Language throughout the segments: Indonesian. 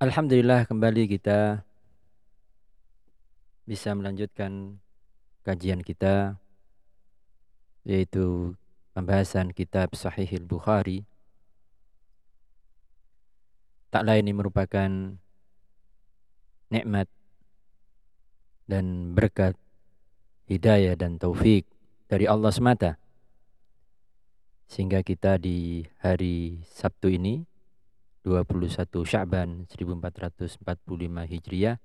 Alhamdulillah kembali kita bisa melanjutkan kajian kita yaitu pembahasan kitab Sahihil Bukhari. Tak lain ini merupakan nikmat dan berkat hidayah dan taufik dari Allah semata. Sehingga kita di hari Sabtu ini 21 Sya'ban 1445 Hijriah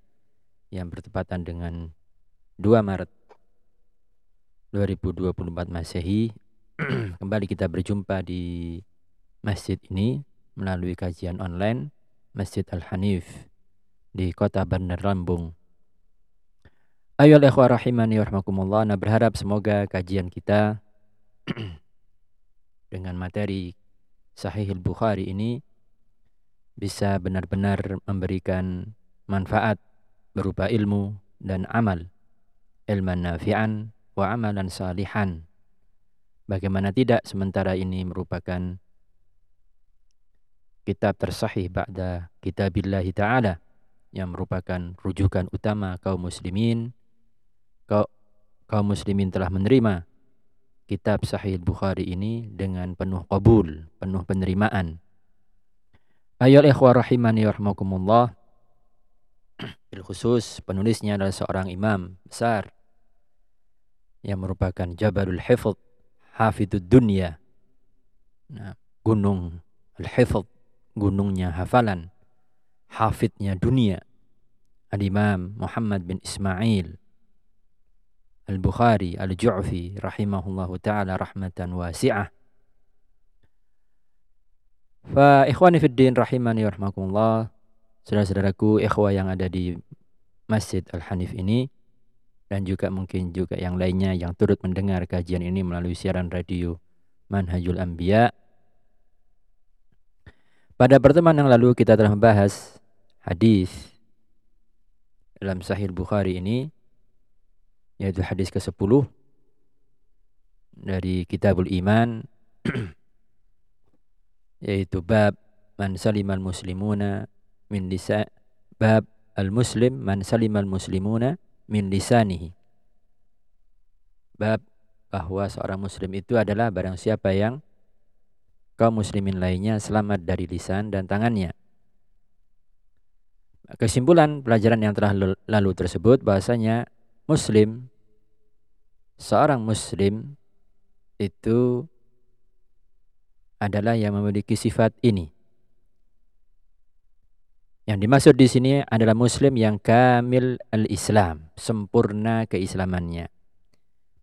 yang bertepatan dengan 2 Maret 2024 Masehi kembali kita berjumpa di masjid ini melalui kajian online Masjid Al-Hanif di kota Bandar Lampung. Ayo ikhwah rahimani warahmatullah. Nah berharap semoga kajian kita dengan materi Sahih Bukhari ini bisa benar-benar memberikan manfaat berupa ilmu dan amal. Ilman nafi'an wa amalan salihan. Bagaimana tidak sementara ini merupakan kitab tersahih ba'da kitabillahi ta'ala yang merupakan rujukan utama kaum muslimin. Kaum muslimin telah menerima kitab sahih Bukhari ini dengan penuh qabul, penuh penerimaan Ayol ikhwah rahimani warahmatullah. Bil khusus penulisnya adalah seorang imam besar yang merupakan Jabalul Hifd, Hafidud Dunya. Nah, gunung Al-Hifd, gunungnya hafalan, hafidnya dunia. Al-Imam Muhammad bin Ismail Al-Bukhari Al-Ju'fi rahimahullahu taala rahmatan wasi'ah Fa ikhwani fiddin rahimani warahmatullah. Saudara-saudaraku ikhwah yang ada di Masjid Al-Hanif ini dan juga mungkin juga yang lainnya yang turut mendengar kajian ini melalui siaran radio Manhajul Anbiya. Pada pertemuan yang lalu kita telah membahas hadis dalam Sahih Bukhari ini yaitu hadis ke-10 dari Kitabul Iman yaitu bab man salimal muslimuna min lisa bab al muslim man salimal muslimuna min lisanihi. Bab bahwa seorang muslim itu adalah barang siapa yang kaum muslimin lainnya selamat dari lisan dan tangannya. Kesimpulan pelajaran yang telah lalu tersebut bahasanya muslim seorang muslim itu adalah yang memiliki sifat ini. Yang dimaksud di sini adalah muslim yang kamil al-Islam, sempurna keislamannya.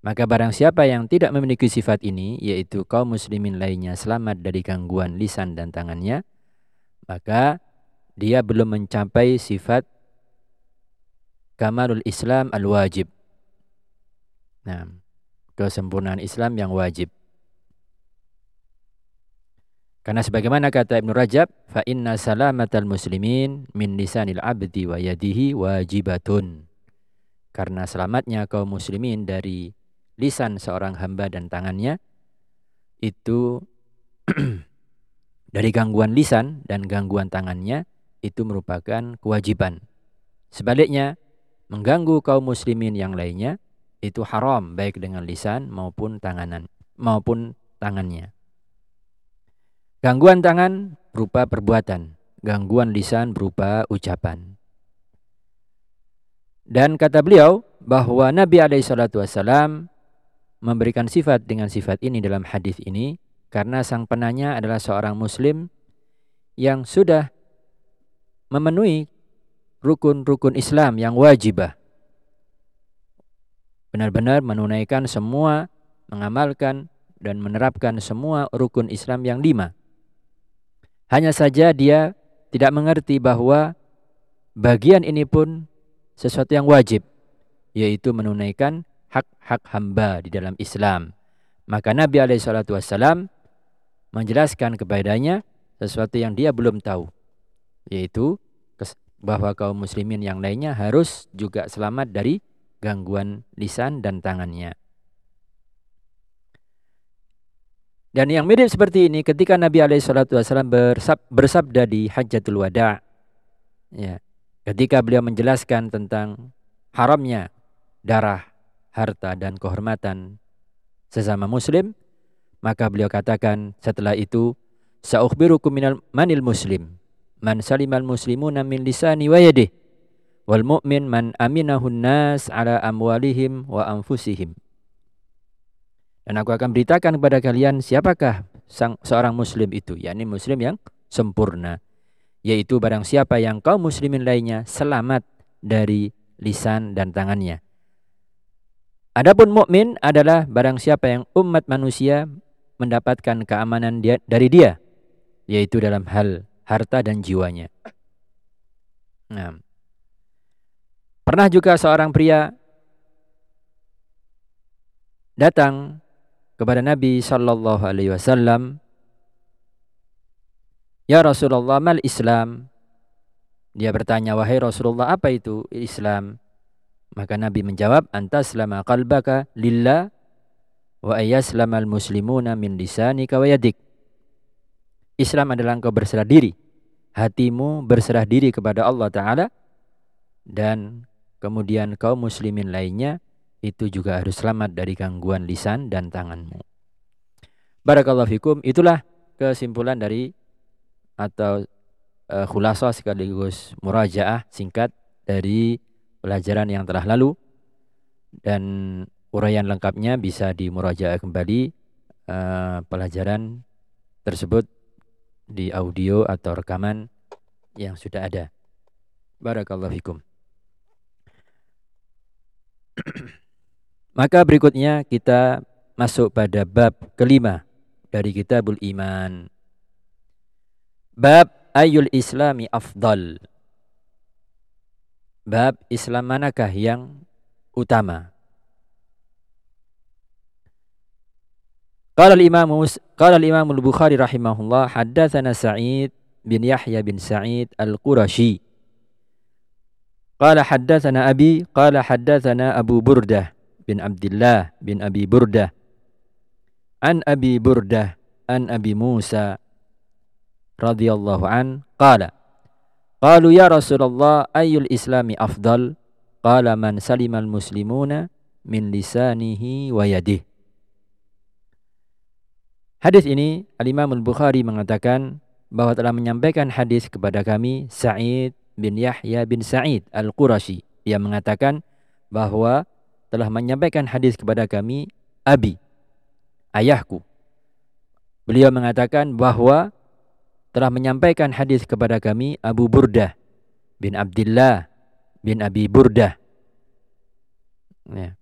Maka barang siapa yang tidak memiliki sifat ini, yaitu kaum muslimin lainnya selamat dari gangguan lisan dan tangannya, maka dia belum mencapai sifat kamalul Islam al-wajib. Nah, kesempurnaan Islam yang wajib. Karena sebagaimana kata Ibnu Rajab, fa inna salamatal muslimin min lisanil abdi wa yadihi wajibatun. Karena selamatnya kaum muslimin dari lisan seorang hamba dan tangannya itu dari gangguan lisan dan gangguan tangannya itu merupakan kewajiban. Sebaliknya, mengganggu kaum muslimin yang lainnya itu haram baik dengan lisan maupun tanganan maupun tangannya. Gangguan tangan berupa perbuatan, gangguan lisan berupa ucapan. Dan kata beliau bahwa Nabi SAW memberikan sifat dengan sifat ini dalam hadis ini karena sang penanya adalah seorang muslim yang sudah memenuhi rukun-rukun Islam yang wajibah. Benar-benar menunaikan semua, mengamalkan dan menerapkan semua rukun Islam yang lima. Hanya saja dia tidak mengerti bahwa bagian ini pun sesuatu yang wajib yaitu menunaikan hak-hak hamba di dalam Islam. Maka Nabi SAW menjelaskan kepadanya sesuatu yang dia belum tahu yaitu bahwa kaum muslimin yang lainnya harus juga selamat dari gangguan lisan dan tangannya. Dan yang mirip seperti ini ketika Nabi SAW bersabda di Hajjatul Wada, ya, ketika beliau menjelaskan tentang haramnya darah, harta dan kehormatan sesama muslim, maka beliau katakan setelah itu, Sa'ukhbirukum minal manil muslim, man salimal muslimuna min lisani wa yadih, wal mu'min man aminahun nas ala amwalihim wa anfusihim. Dan aku akan beritakan kepada kalian siapakah sang, seorang muslim itu, yakni muslim yang sempurna. Yaitu barang siapa yang kaum muslimin lainnya selamat dari lisan dan tangannya. Adapun mukmin adalah barang siapa yang umat manusia mendapatkan keamanan dia, dari dia, yaitu dalam hal harta dan jiwanya. Nah. Pernah juga seorang pria datang kepada Nabi sallallahu alaihi wasallam Ya Rasulullah mal Islam? Dia bertanya wahai Rasulullah apa itu Islam? Maka Nabi menjawab antaslama qalbaka lillah wa ayaslamal muslimuna min lisanika wa yadik. Islam adalah engkau berserah diri. Hatimu berserah diri kepada Allah taala dan kemudian kaum muslimin lainnya itu juga harus selamat dari gangguan lisan dan tanganmu. Barakallahu fikum, itulah kesimpulan dari atau uh, khulasa sekaligus murajaah singkat dari pelajaran yang telah lalu dan uraian lengkapnya bisa dimurajaah kembali uh, pelajaran tersebut di audio atau rekaman yang sudah ada. Barakallahu fikum. Maka berikutnya kita masuk pada bab kelima dari kitabul iman. Bab ayul islami afdal. Bab Islam manakah yang utama? Qala al-Imam qala al-Imam al-Bukhari rahimahullah haddatsana Sa'id bin Yahya bin Sa'id al-Qurashi. Qala haddatsana Abi qala haddatsana Abu Burdah bin Abdullah bin Abi Burdah. An Abi Burdah an Abi Musa radhiyallahu an qala qalu ya Rasulullah ayyul islami afdal? Qala man salimal muslimuna min lisanihi wa yadihi. Hadis ini Al-Imam Al-Bukhari mengatakan bahwa telah menyampaikan hadis kepada kami Sa'id bin Yahya bin Sa'id Al-Qurashi. Ia mengatakan bahwa telah menyampaikan hadis kepada kami Abi, ayahku. Beliau mengatakan bahwa telah menyampaikan hadis kepada kami Abu Burdah bin Abdullah bin Abi Burdah. Ya.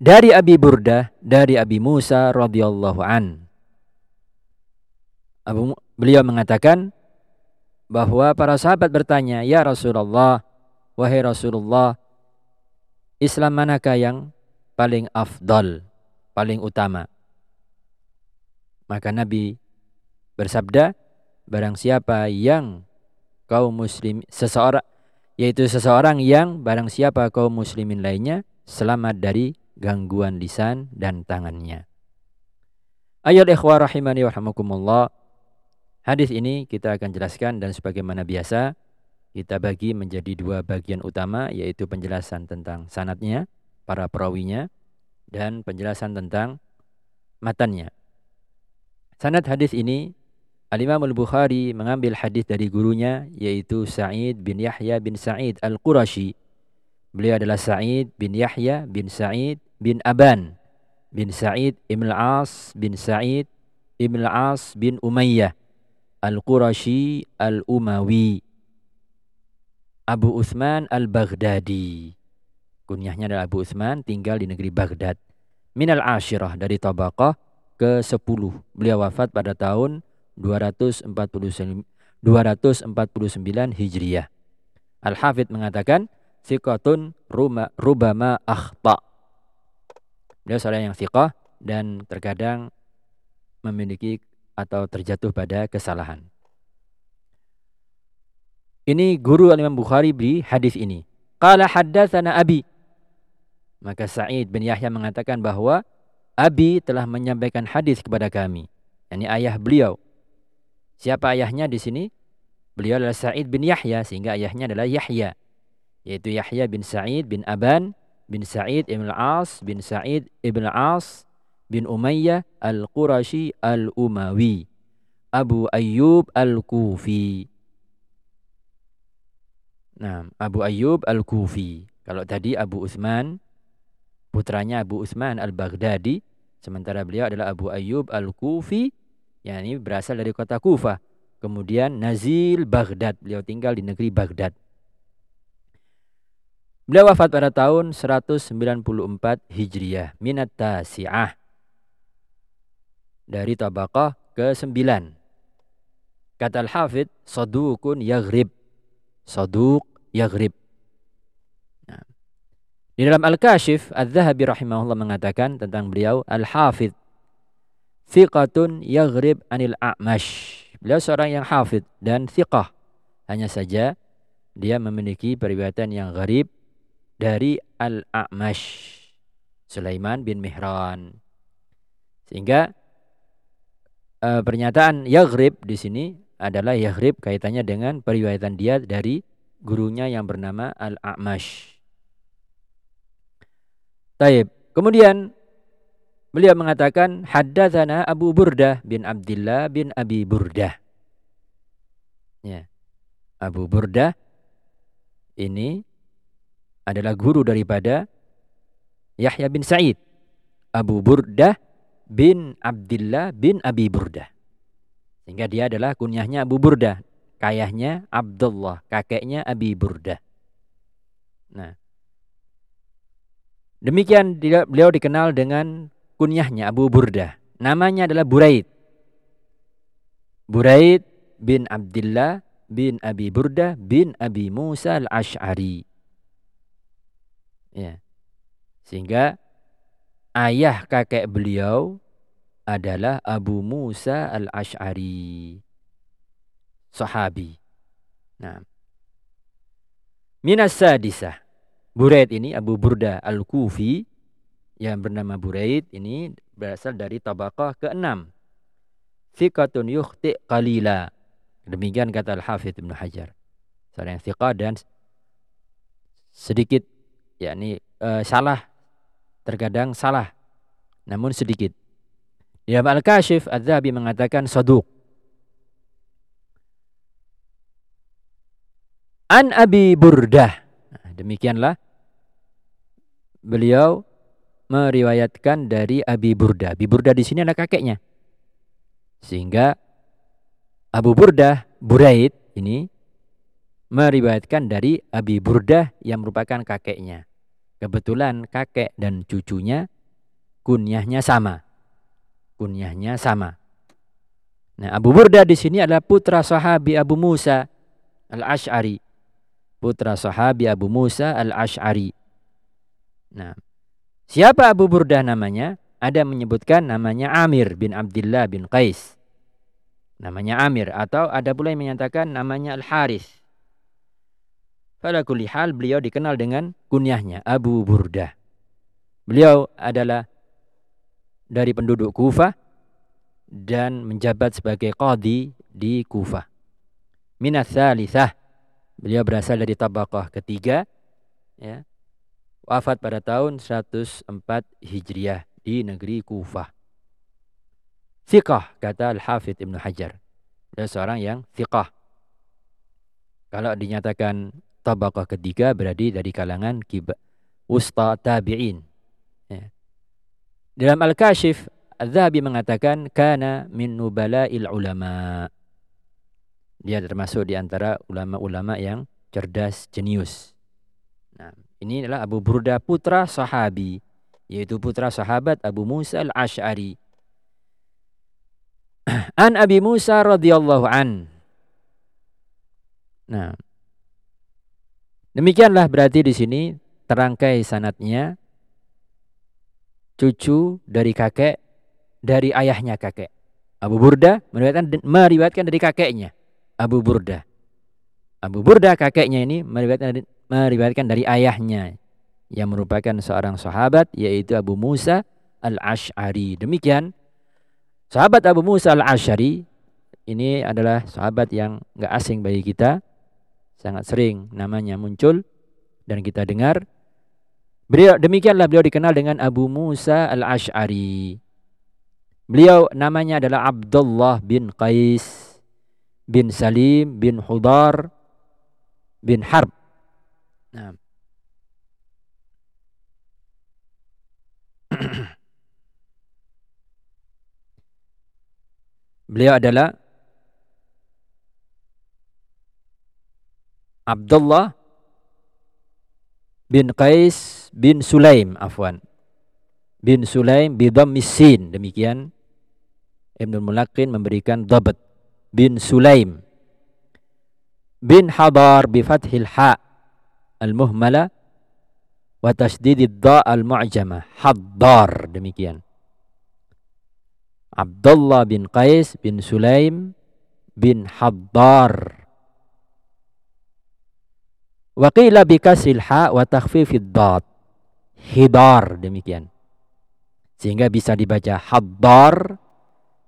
Dari Abi Burdah, dari Abi Musa radhiyallahu an. Abu, beliau mengatakan bahwa para sahabat bertanya, "Ya Rasulullah, Wahai Rasulullah, Islam manakah yang paling afdal, paling utama? Maka Nabi bersabda, barang siapa yang kaum muslim seseorang yaitu seseorang yang barang siapa kaum muslimin lainnya selamat dari gangguan lisan dan tangannya. Ayat ikhwah rahimani wa Hadis ini kita akan jelaskan dan sebagaimana biasa kita bagi menjadi dua bagian utama yaitu penjelasan tentang sanatnya, para perawinya dan penjelasan tentang matannya. Sanad hadis ini Al-Imam Al-Bukhari mengambil hadis dari gurunya yaitu Sa'id bin Yahya bin Sa'id Al-Qurashi. Beliau adalah Sa'id bin Yahya bin Sa'id bin Aban bin Sa'id Ibn Al-As bin Sa'id Ibn Al-As bin Umayyah Al-Qurashi Al-Umawi Abu Uthman al-Baghdadi. Kunyahnya adalah Abu Uthman, tinggal di negeri Baghdad. Minal Ashirah dari Tabaqah ke-10. Beliau wafat pada tahun 249 Hijriyah. Al-Hafidh mengatakan thiqatun rubama akhta. Beliau seorang yang thiqah dan terkadang memiliki atau terjatuh pada kesalahan. Ini guru Imam Bukhari beri hadis ini. Qala haddatsana Abi. Maka Sa'id bin Yahya mengatakan bahwa Abi telah menyampaikan hadis kepada kami. Yani ayah beliau. Siapa ayahnya di sini? Beliau adalah Sa'id bin Yahya sehingga ayahnya adalah Yahya. Yaitu Yahya bin Sa'id bin Aban bin Sa'id ibn al-As bin Sa'id ibn al-As bin Umayyah al-Qurashi al-Umawi. Abu Ayyub al-Kufi. Nah, Abu Ayyub al-Kufi. Kalau tadi Abu Utsman putranya Abu Utsman al-Baghdadi, sementara beliau adalah Abu Ayyub al-Kufi, yang ini berasal dari kota Kufah. Kemudian Nazil Baghdad, beliau tinggal di negeri Baghdad. Beliau wafat pada tahun 194 Hijriyah, minat tasi'ah. Dari tabaqah ke-9. Kata Al-Hafidh, sadukun yaghrib. Saduk yaghrib. Nah. Di dalam Al-Kashif, Al-Zahabi rahimahullah mengatakan tentang beliau, Al-Hafidh, Thiqatun yaghrib anil a'mash. Beliau seorang yang hafid dan thiqah. Hanya saja dia memiliki periwayatan yang gharib dari Al-A'mash. Sulaiman bin Mihran. Sehingga uh, pernyataan yaghrib di sini adalah yaghrib kaitannya dengan periwayatan dia dari gurunya yang bernama Al-A'mash. Taib. Kemudian beliau mengatakan haddatsana Abu Burdah bin Abdullah bin Abi Burdah. Ya. Abu Burdah ini adalah guru daripada Yahya bin Sa'id. Abu Burdah bin Abdullah bin Abi Burdah. Sehingga dia adalah kunyahnya Abu Burdah. Kayahnya Abdullah. Kakeknya Abi Burdah. Nah. Demikian beliau dikenal dengan kunyahnya Abu Burdah. Namanya adalah Buraid. Buraid bin Abdullah bin Abi Burdah bin Abi Musa al-Ash'ari. Ya. Sehingga ayah kakek beliau adalah Abu Musa al-Ash'ari. Sahabi. Nah. Minas sadisah. Buraid ini Abu Burda al-Kufi yang bernama Buraid ini berasal dari tabaqah ke-6. Thiqatun yukhti qalila. Demikian kata Al-Hafidh Ibn Hajar. Seorang yang thiqah dan sedikit yakni uh, salah terkadang salah namun sedikit Ya Al-Kashif Az-Zahabi mengatakan saduq. An Abi Burdah. Nah, demikianlah beliau meriwayatkan dari Abi Burdah. Abi Burdah di sini adalah kakeknya. Sehingga Abu Burdah Buraid ini meriwayatkan dari Abi Burdah yang merupakan kakeknya. Kebetulan kakek dan cucunya kunyahnya sama kunyahnya sama. Nah, Abu Burda di sini adalah putra sahabi Abu Musa Al-Ash'ari. Putra sahabi Abu Musa Al-Ash'ari. Nah, siapa Abu Burda namanya? Ada menyebutkan namanya Amir bin Abdullah bin Qais. Namanya Amir atau ada pula yang menyatakan namanya Al-Haris. Pada kulli hal beliau dikenal dengan kunyahnya Abu Burda. Beliau adalah dari penduduk Kufah dan menjabat sebagai qadi di Kufah. Minas salithah. Beliau berasal dari tabaqah ketiga. Ya. Wafat pada tahun 104 Hijriah di negeri Kufah. Thiqah kata Al-Hafidh Ibn Hajar. Dia seorang yang thiqah. Kalau dinyatakan tabaqah ketiga berarti dari kalangan kiba, usta tabi'in. Ya. Dalam Al-Kashif, Az-Zahabi mengatakan kana min nubala'il ulama. Dia termasuk di antara ulama-ulama yang cerdas, jenius. Nah, ini adalah Abu Burda putra sahabi, yaitu putra sahabat Abu Musa al-Ash'ari. An Abi Musa radhiyallahu an. Nah, demikianlah berarti di sini terangkai sanatnya cucu dari kakek dari ayahnya kakek. Abu Burda meriwayatkan meriwayatkan dari kakeknya Abu Burda. Abu Burda kakeknya ini meriwayatkan meriwayatkan dari ayahnya yang merupakan seorang sahabat yaitu Abu Musa Al-Ash'ari. Demikian sahabat Abu Musa Al-Ash'ari ini adalah sahabat yang enggak asing bagi kita. Sangat sering namanya muncul dan kita dengar Beliau demikianlah beliau dikenal dengan Abu Musa Al-Asy'ari. Beliau namanya adalah Abdullah bin Qais bin Salim bin Hudar bin Harb. Nah. Beliau adalah Abdullah bin Qais bin Sulaim afwan. Bin Sulaim bidam misin demikian Ibnu Mulakin memberikan dabat. Bin Sulaim bin Hadar bi fathil ha al muhmala wa tasdidid da al mu'jama Haddar demikian. Abdullah bin Qais bin Sulaim bin Haddar Wa qila bi kasril ha wa takhfifid. Hidar demikian. Sehingga bisa dibaca haddar,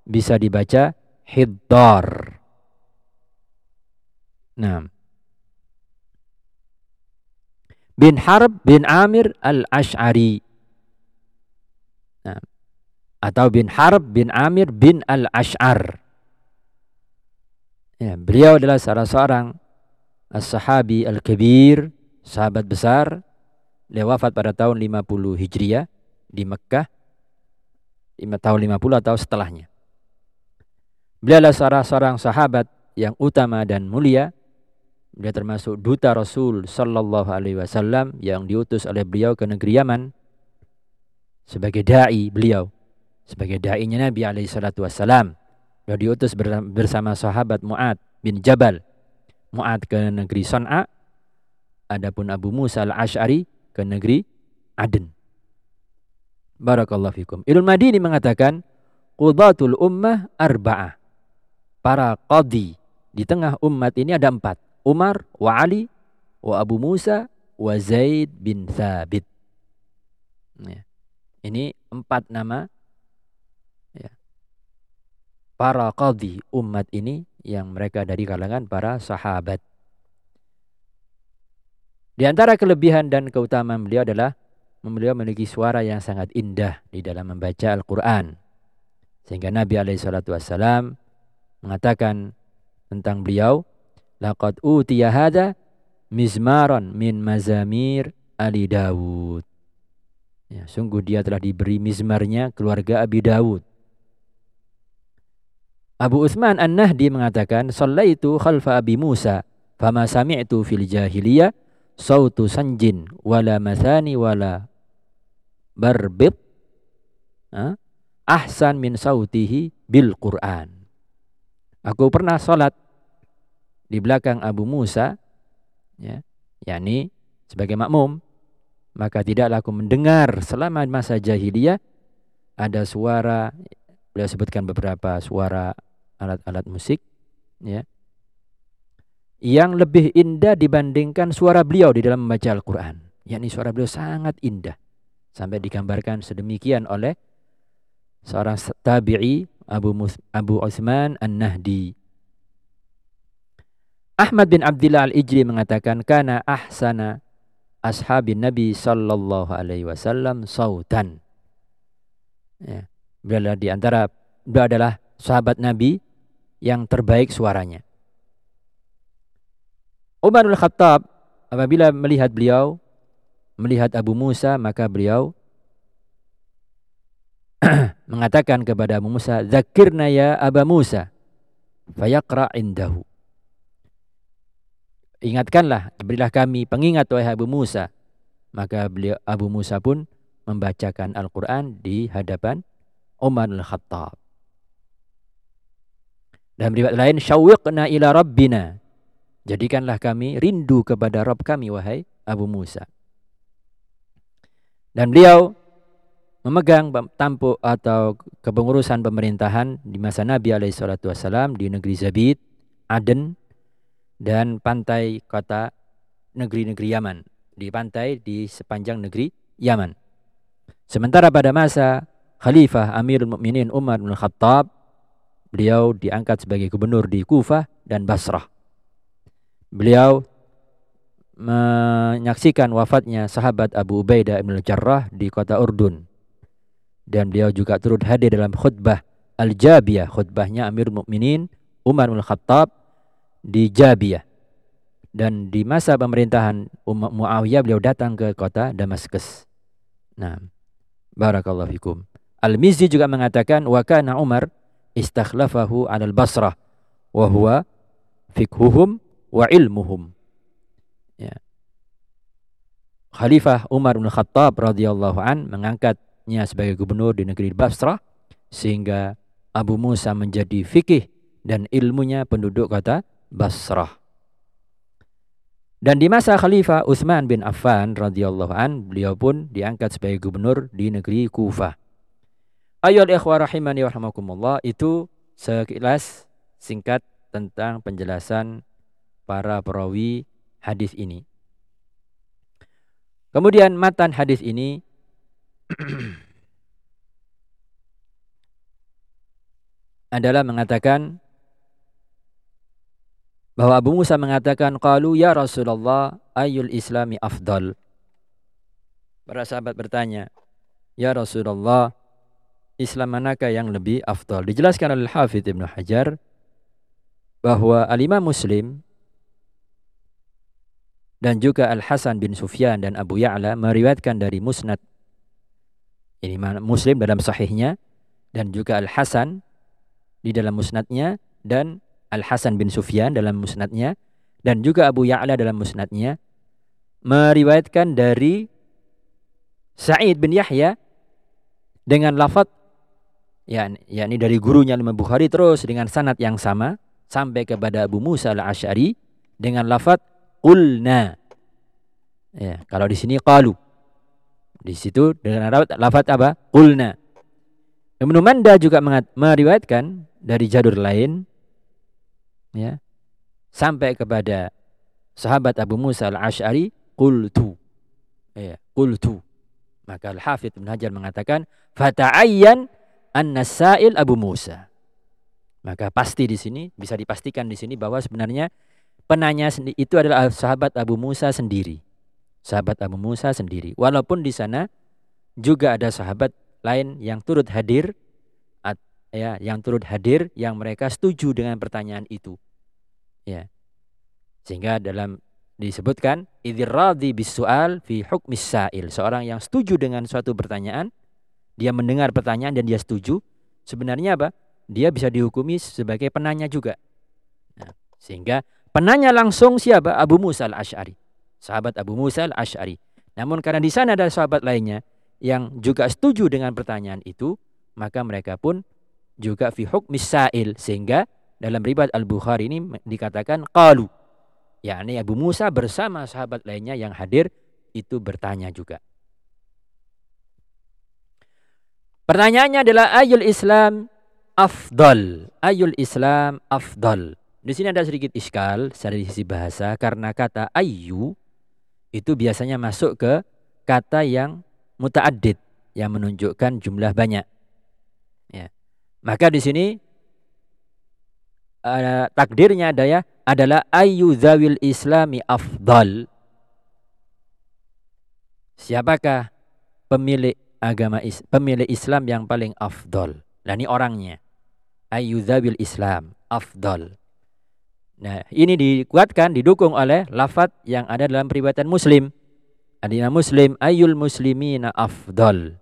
bisa dibaca hiddar. Nah. Bin Harb bin Amir al-Ash'ari. Nah. Atau bin Harb bin Amir bin al-Ash'ar. Ya, beliau adalah salah seorang As-Sahabi Al-Kabir, sahabat besar, dia wafat pada tahun 50 Hijriah di Mekah. 5 tahun 50 atau setelahnya. Beliau adalah seorang, seorang sahabat yang utama dan mulia. Dia termasuk duta Rasul sallallahu alaihi wasallam yang diutus oleh beliau ke negeri Yaman sebagai dai beliau, sebagai dai-nya Nabi alaihi salatu wasallam. Beliau diutus bersama sahabat Muad bin Jabal Mu'ad ke negeri Son'a, adapun Abu Musa al-Ash'ari ke negeri Aden. Barakallahu fikum. Ilul Madini mengatakan, Qudatul ummah arba'ah. Para qadi di tengah umat ini ada empat. Umar, wa Ali, wa Abu Musa, wa Zaid bin Thabit. Ya. Ini empat nama ya. para qadi umat ini yang mereka dari kalangan para sahabat. Di antara kelebihan dan keutamaan beliau adalah beliau memiliki suara yang sangat indah di dalam membaca Al-Quran. Sehingga Nabi SAW mengatakan tentang beliau, Laqad utiya hada mizmaran min mazamir Ali Dawud. Ya, sungguh dia telah diberi mizmarnya keluarga Abi Dawud. Abu Uthman An-Nahdi mengatakan, "Shallaitu khalfa Abi Musa, fama sami'tu fil jahiliyah sautu sanjin wala mathani wala barbit ahsan min sautihi bil Qur'an." Aku pernah salat di belakang Abu Musa ya, yakni sebagai makmum, maka tidaklah aku mendengar selama masa jahiliyah ada suara beliau sebutkan beberapa suara alat-alat musik ya yang lebih indah dibandingkan suara beliau di dalam membaca Al-Qur'an. Yakni suara beliau sangat indah sampai digambarkan sedemikian oleh seorang tabi'i Abu Mus Abu Utsman An-Nahdi. Ahmad bin Abdullah Al-Ijri mengatakan kana ahsana ashabin Nabi sallallahu alaihi wasallam sautan. Ya, beliau di antara beliau adalah sahabat Nabi yang terbaik suaranya. Umar al-Khattab apabila melihat beliau, melihat Abu Musa, maka beliau mengatakan kepada Abu Musa, "Zakirna ya Abu Musa." Fayaqra indahu. Ingatkanlah, berilah kami pengingat wahai Abu Musa. Maka beliau Abu Musa pun membacakan Al-Qur'an di hadapan Umar al-Khattab. Dan riwayat lain syawwiqna ila rabbina. Jadikanlah kami rindu kepada Rabb kami wahai Abu Musa. Dan beliau memegang tampuk atau kepengurusan pemerintahan di masa Nabi alaihi salatu wasalam di negeri Zabid, Aden dan pantai kota negeri-negeri Yaman, di pantai di sepanjang negeri Yaman. Sementara pada masa Khalifah Amirul Mukminin Umar bin Khattab Beliau diangkat sebagai gubernur di Kufah dan Basrah. Beliau menyaksikan wafatnya sahabat Abu Ubaidah bin Jarrah di kota Urdun. Dan beliau juga turut hadir dalam khutbah Al-Jabiyah, khutbahnya Amir Mukminin Umar bin Khattab di Jabiyah. Dan di masa pemerintahan Muawiyah beliau datang ke kota Damaskus. Nah, barakallahu fikum. Al-Mizzi juga mengatakan wa kana Umar istakhlafahu 'alal Basrah wa huwa fikhuhum wa ilmuhum. Ya. Khalifah Umar bin Khattab radhiyallahu an mengangkatnya sebagai gubernur di negeri Basrah sehingga Abu Musa menjadi fikih dan ilmunya penduduk kota Basrah. Dan di masa Khalifah Utsman bin Affan radhiyallahu an beliau pun diangkat sebagai gubernur di negeri Kufah. Ayo ikhwah rahimani wa itu sekilas singkat tentang penjelasan para perawi hadis ini. Kemudian matan hadis ini adalah mengatakan bahwa Abu Musa mengatakan qalu ya Rasulullah ayul islami afdal. Para sahabat bertanya, "Ya Rasulullah, Islam manakah yang lebih afdal? Dijelaskan oleh Hafidh Ibnu Hajar bahwa Al-Imam Muslim dan juga Al-Hasan bin Sufyan dan Abu Ya'la meriwayatkan dari Musnad. Ini Muslim dalam sahihnya dan juga Al-Hasan di dalam musnadnya dan Al-Hasan bin Sufyan dalam musnadnya dan juga Abu Ya'la dalam musnadnya meriwayatkan dari Sa'id bin Yahya dengan lafaz ya yakni dari gurunya Imam Bukhari terus dengan sanad yang sama sampai kepada Abu Musa al-Asy'ari dengan lafaz qulna. Ya, kalau di sini qalu. Di situ dengan lafaz apa? Qulna. Ibnu Manda juga meriwayatkan dari jalur lain ya sampai kepada sahabat Abu Musa al-Asy'ari qultu. Ya, qultu. Maka Al-Hafidz Ibnu Hajar mengatakan fata'ayyan an-nasail Abu Musa. Maka pasti di sini bisa dipastikan di sini bahwa sebenarnya penanya itu adalah sahabat Abu Musa sendiri. Sahabat Abu Musa sendiri. Walaupun di sana juga ada sahabat lain yang turut hadir ya, yang turut hadir yang mereka setuju dengan pertanyaan itu. Ya. Sehingga dalam disebutkan idzirradi bisual fi hukmis sa'il. Seorang yang setuju dengan suatu pertanyaan dia mendengar pertanyaan dan dia setuju, sebenarnya apa? Dia bisa dihukumi sebagai penanya juga. Nah, sehingga penanya langsung siapa? Abu Musa al-Ash'ari. Sahabat Abu Musa al-Ash'ari. Namun karena di sana ada sahabat lainnya yang juga setuju dengan pertanyaan itu, maka mereka pun juga fi hukmis sa'il. Sehingga dalam ribat Al-Bukhari ini dikatakan qalu. yakni Abu Musa bersama sahabat lainnya yang hadir itu bertanya juga. Pertanyaannya adalah ayul Islam afdal. Ayul Islam afdal. Di sini ada sedikit iskal dari sisi bahasa karena kata ayu itu biasanya masuk ke kata yang muta'addid yang menunjukkan jumlah banyak. Ya. Maka di sini uh, takdirnya ada ya adalah ayu zawil islami afdal. Siapakah pemilik agama is, pemilih Islam yang paling afdol. Nah ini orangnya. Ayyudzabil Islam afdol. Nah ini dikuatkan, didukung oleh lafat yang ada dalam periwayatan Muslim. Adina Muslim ayul muslimina afdol.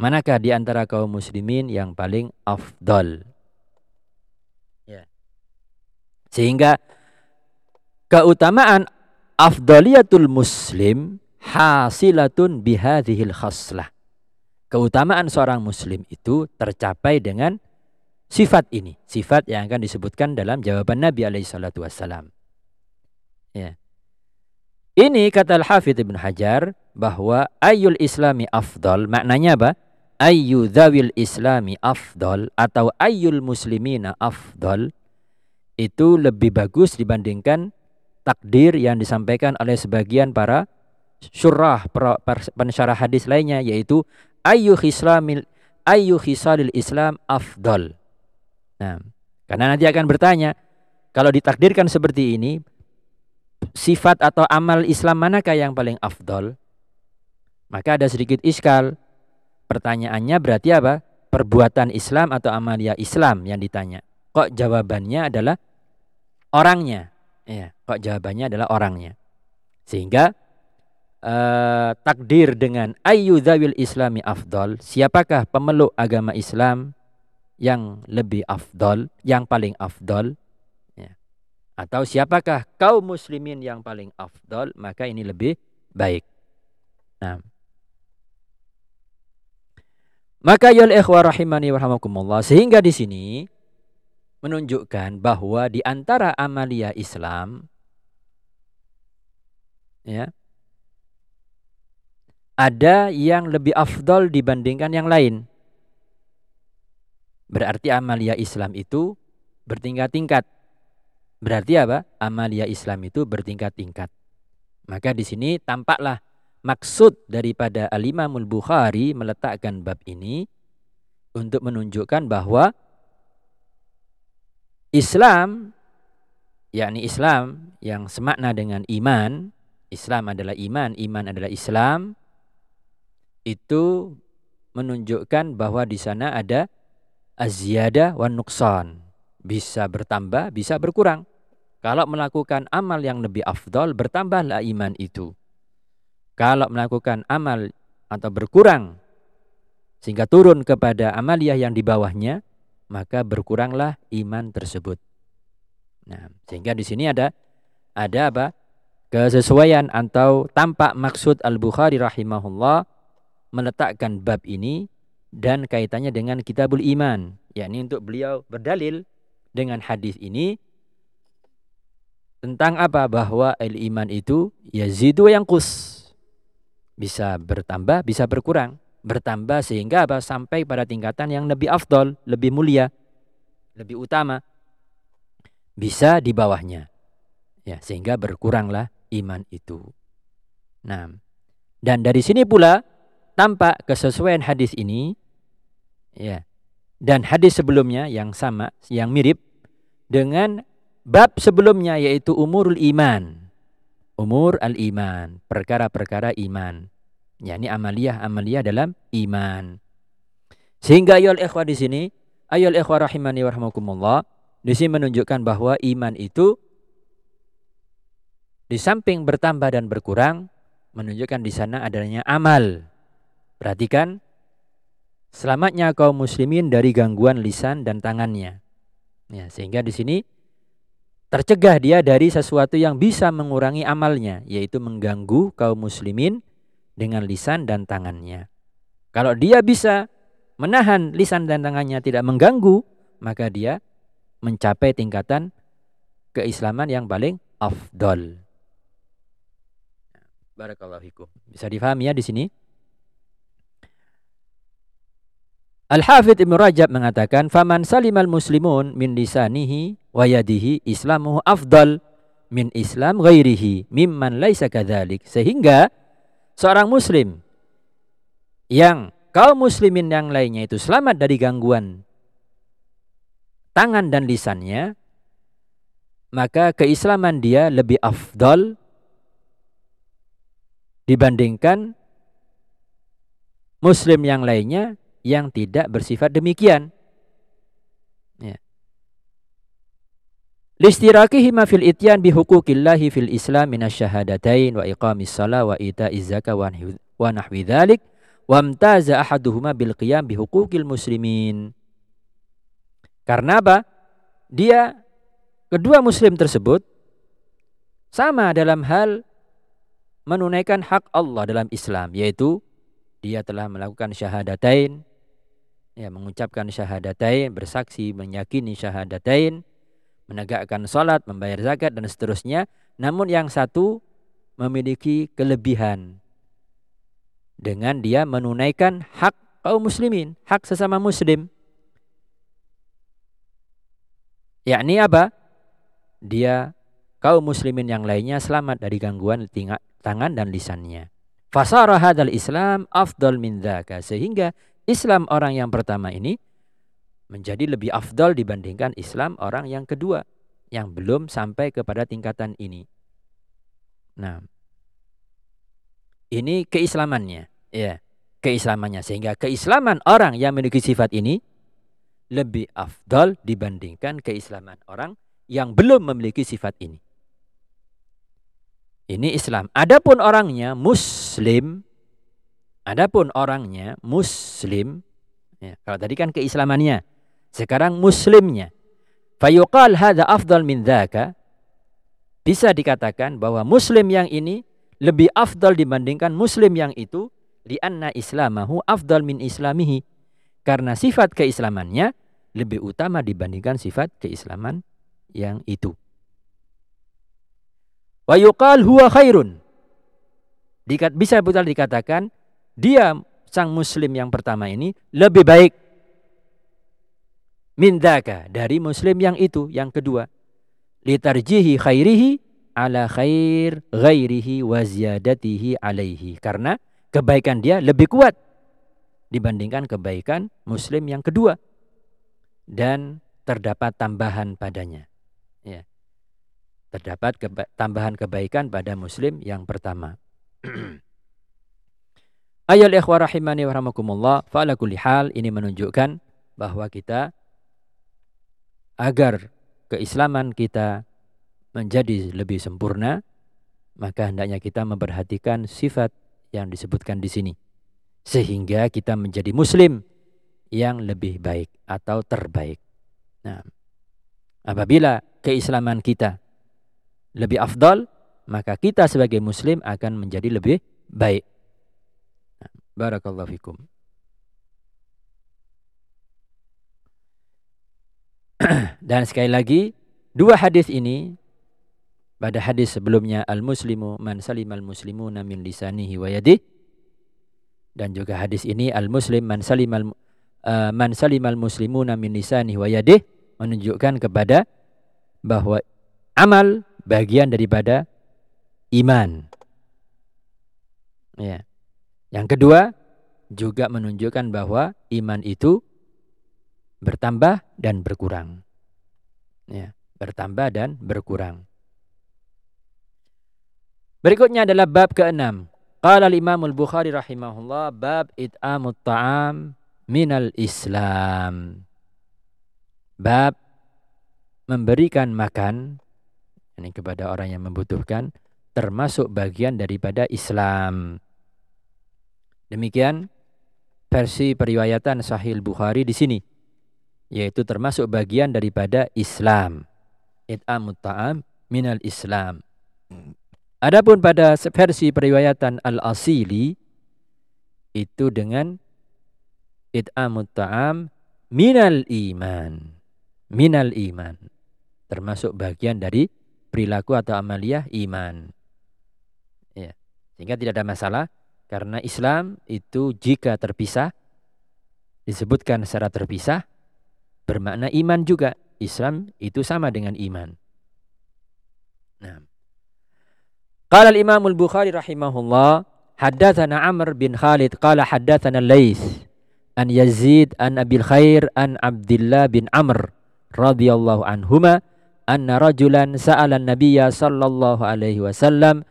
Manakah di antara kaum muslimin yang paling afdol? Ya. Sehingga keutamaan afdaliyatul muslim hasilatun bihadhil khaslah. Keutamaan seorang muslim itu tercapai dengan sifat ini, sifat yang akan disebutkan dalam jawaban Nabi alaihi salatu wassalam. Ya. Ini kata Al-Hafidh Ibn Hajar bahwa ayul islami afdal maknanya apa? Ayu dzawil islami afdal atau ayul muslimina afdal itu lebih bagus dibandingkan takdir yang disampaikan oleh sebagian para syurah pensyarah hadis lainnya yaitu ayu islamil ayu khisalil islam afdal. Nah, karena nanti akan bertanya kalau ditakdirkan seperti ini sifat atau amal Islam manakah yang paling afdol? Maka ada sedikit iskal. Pertanyaannya berarti apa? Perbuatan Islam atau amalia Islam yang ditanya. Kok jawabannya adalah orangnya? Ya, kok jawabannya adalah orangnya. Sehingga uh, takdir dengan ayu zawil islami afdol, siapakah pemeluk agama Islam yang lebih afdol, yang paling afdol? atau siapakah kaum muslimin yang paling afdol maka ini lebih baik. Nah. Maka ya ikhwah rahimani wa sehingga di sini menunjukkan bahwa di antara amalia Islam ya ada yang lebih afdol dibandingkan yang lain. Berarti amalia Islam itu bertingkat-tingkat. Berarti apa? Amalia Islam itu bertingkat-tingkat. Maka di sini tampaklah maksud daripada Al-Imamul Bukhari meletakkan bab ini untuk menunjukkan bahwa Islam yakni Islam yang semakna dengan iman, Islam adalah iman, iman adalah Islam itu menunjukkan bahwa di sana ada aziyadah wan nuksan bisa bertambah, bisa berkurang. Kalau melakukan amal yang lebih afdol, bertambahlah iman itu. Kalau melakukan amal atau berkurang, sehingga turun kepada amaliyah yang di bawahnya, maka berkuranglah iman tersebut. Nah, sehingga di sini ada ada apa? Kesesuaian atau tampak maksud Al-Bukhari rahimahullah meletakkan bab ini dan kaitannya dengan kitabul iman, yakni untuk beliau berdalil dengan hadis ini tentang apa? Bahwa el iman itu yazidu yang kus bisa bertambah bisa berkurang. Bertambah sehingga apa? Sampai pada tingkatan yang lebih afdol lebih mulia lebih utama. Bisa di bawahnya. Ya sehingga berkuranglah iman itu. Nah dan dari sini pula tampak kesesuaian hadis ini ya dan hadis sebelumnya yang sama yang mirip dengan bab sebelumnya yaitu umurul iman. Umur al-iman, perkara-perkara iman. yakni amaliyah-amaliyah dalam iman. Sehingga ayol ikhwah di sini, ayol ikhwah rahimani warahmatullah, di sini menunjukkan bahwa iman itu di samping bertambah dan berkurang, menunjukkan di sana adanya amal. Perhatikan, selamatnya kaum muslimin dari gangguan lisan dan tangannya. Ya, sehingga di sini tercegah dia dari sesuatu yang bisa mengurangi amalnya, yaitu mengganggu kaum muslimin dengan lisan dan tangannya. Kalau dia bisa menahan lisan dan tangannya tidak mengganggu, maka dia mencapai tingkatan keislaman yang paling afdol. Barakallahu fikum. Bisa difahami ya di sini? Al-Hafidh Ibn Rajab mengatakan, "Faman salimal muslimun min lisanihi wa yadihi islamuhu afdal min islam ghairihi mimman laisa kadzalik." Sehingga seorang muslim yang kaum muslimin yang lainnya itu selamat dari gangguan tangan dan lisannya, maka keislaman dia lebih afdal dibandingkan muslim yang lainnya yang tidak bersifat demikian. Ya. Listirakihima fil ityan bi huquqillahi fil Islam minasyahadatain wa iqamis shalah wa ita'iz zakah wa nahwi dzalik wa amtaza ahaduhuma bil qiyam bi huquqil muslimin. Karena apa? Dia kedua muslim tersebut sama dalam hal menunaikan hak Allah dalam Islam yaitu dia telah melakukan syahadatain ya mengucapkan syahadatain, bersaksi, meyakini syahadatain, menegakkan salat, membayar zakat dan seterusnya. Namun yang satu memiliki kelebihan dengan dia menunaikan hak kaum muslimin, hak sesama muslim. Yakni apa? Dia kaum muslimin yang lainnya selamat dari gangguan tangan dan lisannya. Fasara hadal Islam afdal min dhaka. Sehingga Islam orang yang pertama ini menjadi lebih afdal dibandingkan Islam orang yang kedua yang belum sampai kepada tingkatan ini. Nah, ini keislamannya, ya, keislamannya sehingga keislaman orang yang memiliki sifat ini lebih afdal dibandingkan keislaman orang yang belum memiliki sifat ini. Ini Islam. Adapun orangnya muslim Adapun orangnya muslim, ya, kalau tadi kan keislamannya, sekarang muslimnya. Fayuqal hadza afdal min dhaka. Bisa dikatakan bahwa muslim yang ini lebih afdal dibandingkan muslim yang itu lianna islamahu afdal min islamihi. Karena sifat keislamannya lebih utama dibandingkan sifat keislaman yang itu. Wa yuqal huwa khairun. Bisa betul dikatakan dia sang muslim yang pertama ini lebih baik mindaka dari muslim yang itu yang kedua. Litarjihi khairihi ala khair ghairihi wa ziyadatihi alaihi. Karena kebaikan dia lebih kuat dibandingkan kebaikan muslim yang kedua. Dan terdapat tambahan padanya. Ya. Terdapat keba tambahan kebaikan pada muslim yang pertama Ayat ikhwah rahimani wa rahmakumullah. Fa'ala kulli hal ini menunjukkan bahwa kita agar keislaman kita menjadi lebih sempurna, maka hendaknya kita memperhatikan sifat yang disebutkan di sini. Sehingga kita menjadi muslim yang lebih baik atau terbaik. Nah, apabila keislaman kita lebih afdal, maka kita sebagai muslim akan menjadi lebih baik. Barakallahu fikum. Dan sekali lagi, dua hadis ini pada hadis sebelumnya al-muslimu man salimal muslimuna min lisanihi wa yadihi dan juga hadis ini al-muslim man salimal uh, man salimal muslimuna min lisanihi wa yadihi menunjukkan kepada bahwa amal bagian daripada iman. Ya. Yang kedua, juga menunjukkan bahwa iman itu bertambah dan berkurang. Ya, bertambah dan berkurang. Berikutnya adalah bab ke-6. Qala al-Imam al-Bukhari rahimahullah bab it'amut ta'am minal Islam. Bab memberikan makan ini kepada orang yang membutuhkan termasuk bagian daripada Islam. Demikian versi periwayatan Sahih Bukhari di sini yaitu termasuk bagian daripada Islam. It'amut ta'am minal Islam. Adapun pada versi periwayatan Al-Asili itu dengan it'amut ta'am minal iman. Minal iman. Termasuk bagian dari perilaku atau amaliyah iman. Ya. Sehingga tidak ada masalah karena Islam itu jika terpisah, disebutkan secara terpisah, bermakna iman juga. Islam itu sama dengan iman. Nah. Qala al-Imam al-Bukhari rahimahullah, haddatsana Amr bin Khalid qala haddatsana Laits an Yazid an Abil Khair an Abdullah bin Amr radhiyallahu anhuma anna rajulan sa'ala an-nabiyya sallallahu alaihi wasallam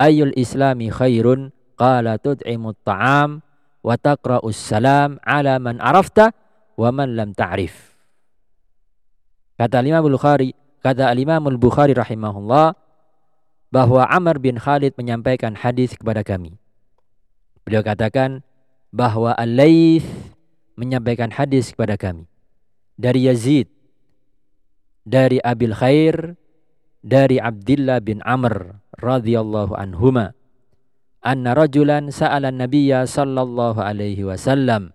ayyul islami khairun Qala tud'imut ta'am wa taqra'us salam ala man arafta wa man lam ta'rif. Kata Imam Bukhari, kata Imam Bukhari rahimahullah bahwa Amr bin Khalid menyampaikan hadis kepada kami. Beliau katakan bahwa Al-Laits menyampaikan hadis kepada kami dari Yazid, dari Abil Khair, dari Abdullah bin Amr radhiyallahu anhuma anna rajulan sa'ala nabiyya sallallahu alaihi wasallam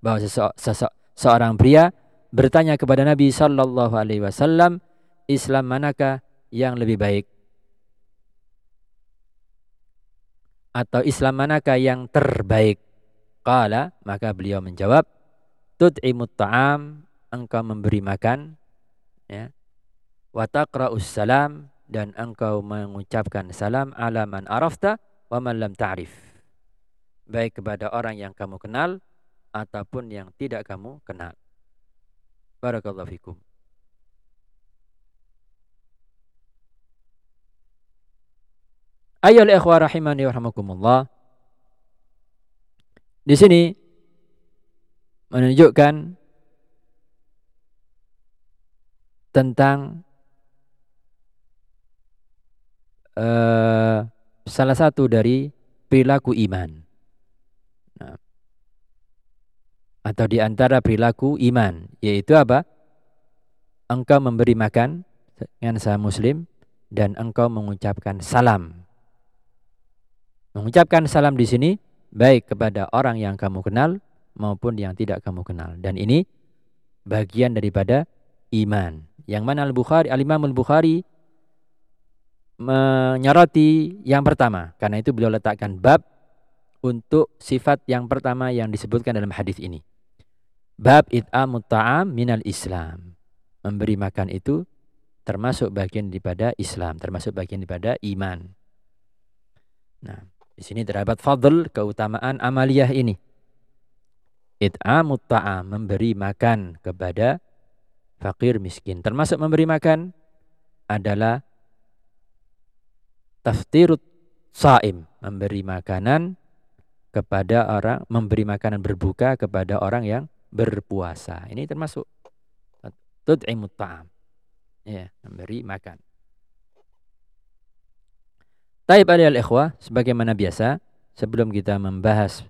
bahwa sesok, sesok seorang pria bertanya kepada Nabi sallallahu alaihi wasallam, Islam manakah yang lebih baik? Atau Islam manakah yang terbaik? Qala, maka beliau menjawab, Tud'imut ta'am, engkau memberi makan, ya. Wa taqra'us salam, dan engkau mengucapkan salam ala man arafta wa man lam ta'rif. Baik kepada orang yang kamu kenal ataupun yang tidak kamu kenal. Barakallahu fikum. Ayo ikhwah rahimani wa rahmakumullah. Di sini menunjukkan tentang uh, salah satu dari perilaku iman. Nah, atau di antara perilaku iman, yaitu apa? Engkau memberi makan dengan sah muslim dan engkau mengucapkan salam. Mengucapkan salam di sini baik kepada orang yang kamu kenal maupun yang tidak kamu kenal. Dan ini bagian daripada iman. Yang mana Al-Bukhari, Al-Imam Al-Bukhari menyoroti yang pertama. Karena itu beliau letakkan bab untuk sifat yang pertama yang disebutkan dalam hadis ini. Bab it'amut ta'am minal Islam. Memberi makan itu termasuk bagian daripada Islam, termasuk bagian daripada iman. Nah, di sini terdapat fadl keutamaan amaliyah ini. It'amut ta'am, memberi makan kepada fakir miskin. Termasuk memberi makan adalah taftirut saim, memberi makanan kepada orang, memberi makanan berbuka kepada orang yang berpuasa. Ini termasuk tud'imut ta'am. Ya, memberi makan. Taib al ikhwah, sebagaimana biasa, sebelum kita membahas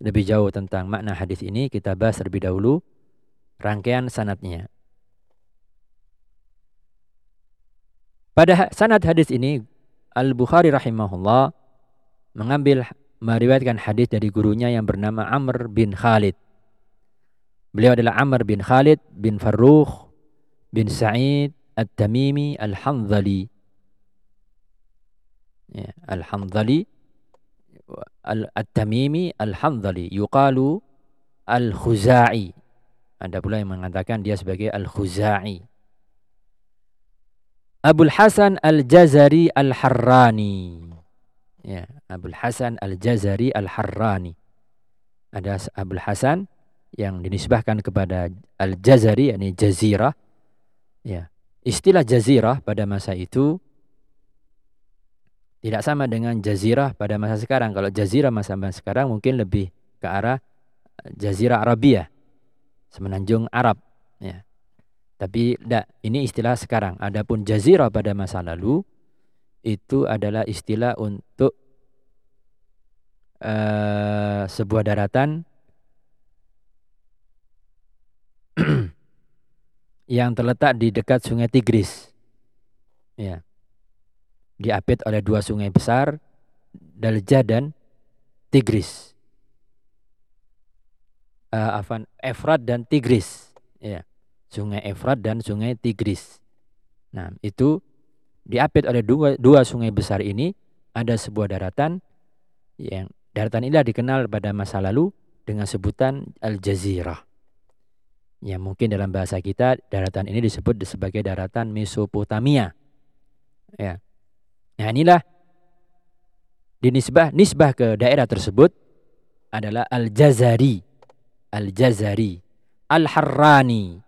lebih jauh tentang makna hadis ini, kita bahas terlebih dahulu rangkaian sanatnya. Pada sanad hadis ini, Al-Bukhari rahimahullah mengambil meriwayatkan hadis dari gurunya yang bernama Amr bin Khalid. Beliau adalah Amr bin Khalid bin Farrukh bin Sa'id At-Tamimi Al-Hanzali. Ya, Al-Hanzali At-Tamimi Al-Hanzali yuqalu Al-Khuzai. Ada pula yang mengatakan dia sebagai Al-Khuzai. Abul Hasan Al-Jazari Al-Harrani. Ya, Abul Hasan Al-Jazari Al-Harrani. Ada Abul Hasan yang dinisbahkan kepada Al-Jazari yakni jazirah ya istilah jazirah pada masa itu tidak sama dengan jazirah pada masa sekarang kalau jazirah masa sekarang mungkin lebih ke arah jazirah Arabia semenanjung Arab tapi tidak ini istilah sekarang adapun jazirah pada masa lalu itu adalah istilah untuk uh, sebuah daratan yang terletak di dekat sungai Tigris. Ya. Diapit oleh dua sungai besar, Daljah dan Tigris. Uh, Afan, Efrat dan Tigris. Ya. Sungai Efrat dan sungai Tigris. Nah, itu diapit oleh dua, dua sungai besar ini ada sebuah daratan yang daratan ini dikenal pada masa lalu dengan sebutan Al-Jazirah. Ya mungkin dalam bahasa kita daratan ini disebut sebagai daratan Mesopotamia. Ya. Nah inilah dinisbah nisbah ke daerah tersebut adalah Al-Jazari. Al-Jazari. Al-Harrani.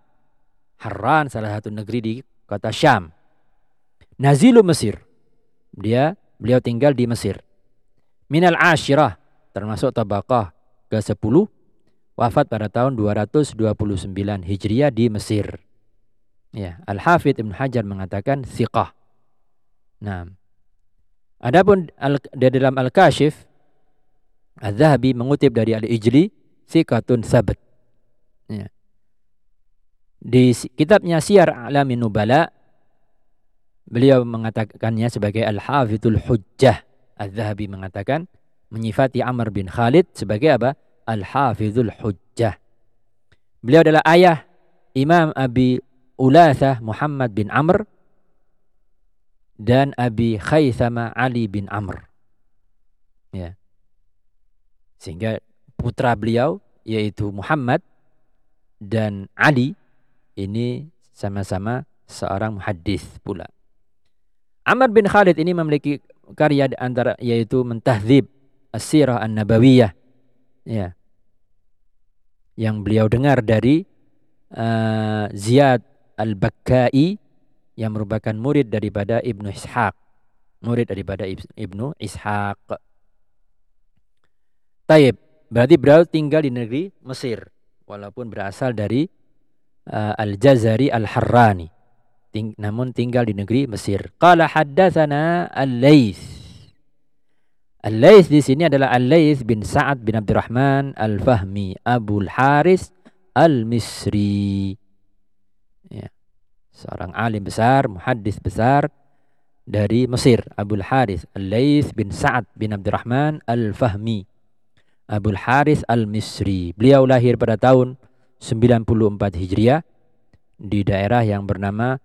Harran salah satu negeri di kota Syam. Nazilu Mesir. Dia beliau tinggal di Mesir. Minal Ashirah termasuk tabaqah ke-10 wafat pada tahun 229 Hijriah di Mesir. Ya, Al-Hafidh Ibn Hajar mengatakan thiqah. Nah, adapun al, di dalam Al-Kashif Az-Zahabi mengutip dari Al-Ijli thiqatun sabat. Ya. Di kitabnya Siyar Alamin Nubala beliau mengatakannya sebagai Al-Hafidhul Hujjah. Az-Zahabi mengatakan menyifati Amr bin Khalid sebagai apa? Al-Hafizul Hujjah. Beliau adalah ayah Imam Abi Ulathah Muhammad bin Amr dan Abi Khaythama Ali bin Amr. Ya. Sehingga putra beliau yaitu Muhammad dan Ali ini sama-sama seorang muhaddis pula. Amr bin Khalid ini memiliki karya antara yaitu mentahdzib As-Sirah An-Nabawiyah. Ya. Yang beliau dengar dari uh, Ziyad Al-Bakkai yang merupakan murid daripada Ibnu Ishaq. Murid daripada Ibnu Ishaq. Taib. Berarti beliau tinggal di negeri Mesir. Walaupun berasal dari uh, Al-Jazari Al-Harrani. Ting namun tinggal di negeri Mesir. Qala haddatsana Al-Laits. Al-Laits di sini adalah Al-Laits bin Sa'ad bin Abdurrahman Al-Fahmi Abu Al-Haris Al-Misri. Ya seorang alim besar, muhaddis besar dari Mesir, Abdul Haris Al-Laits bin Sa'ad bin Abdurrahman Al-Fahmi. Abdul Haris Al-Misri. Beliau lahir pada tahun 94 Hijriah di daerah yang bernama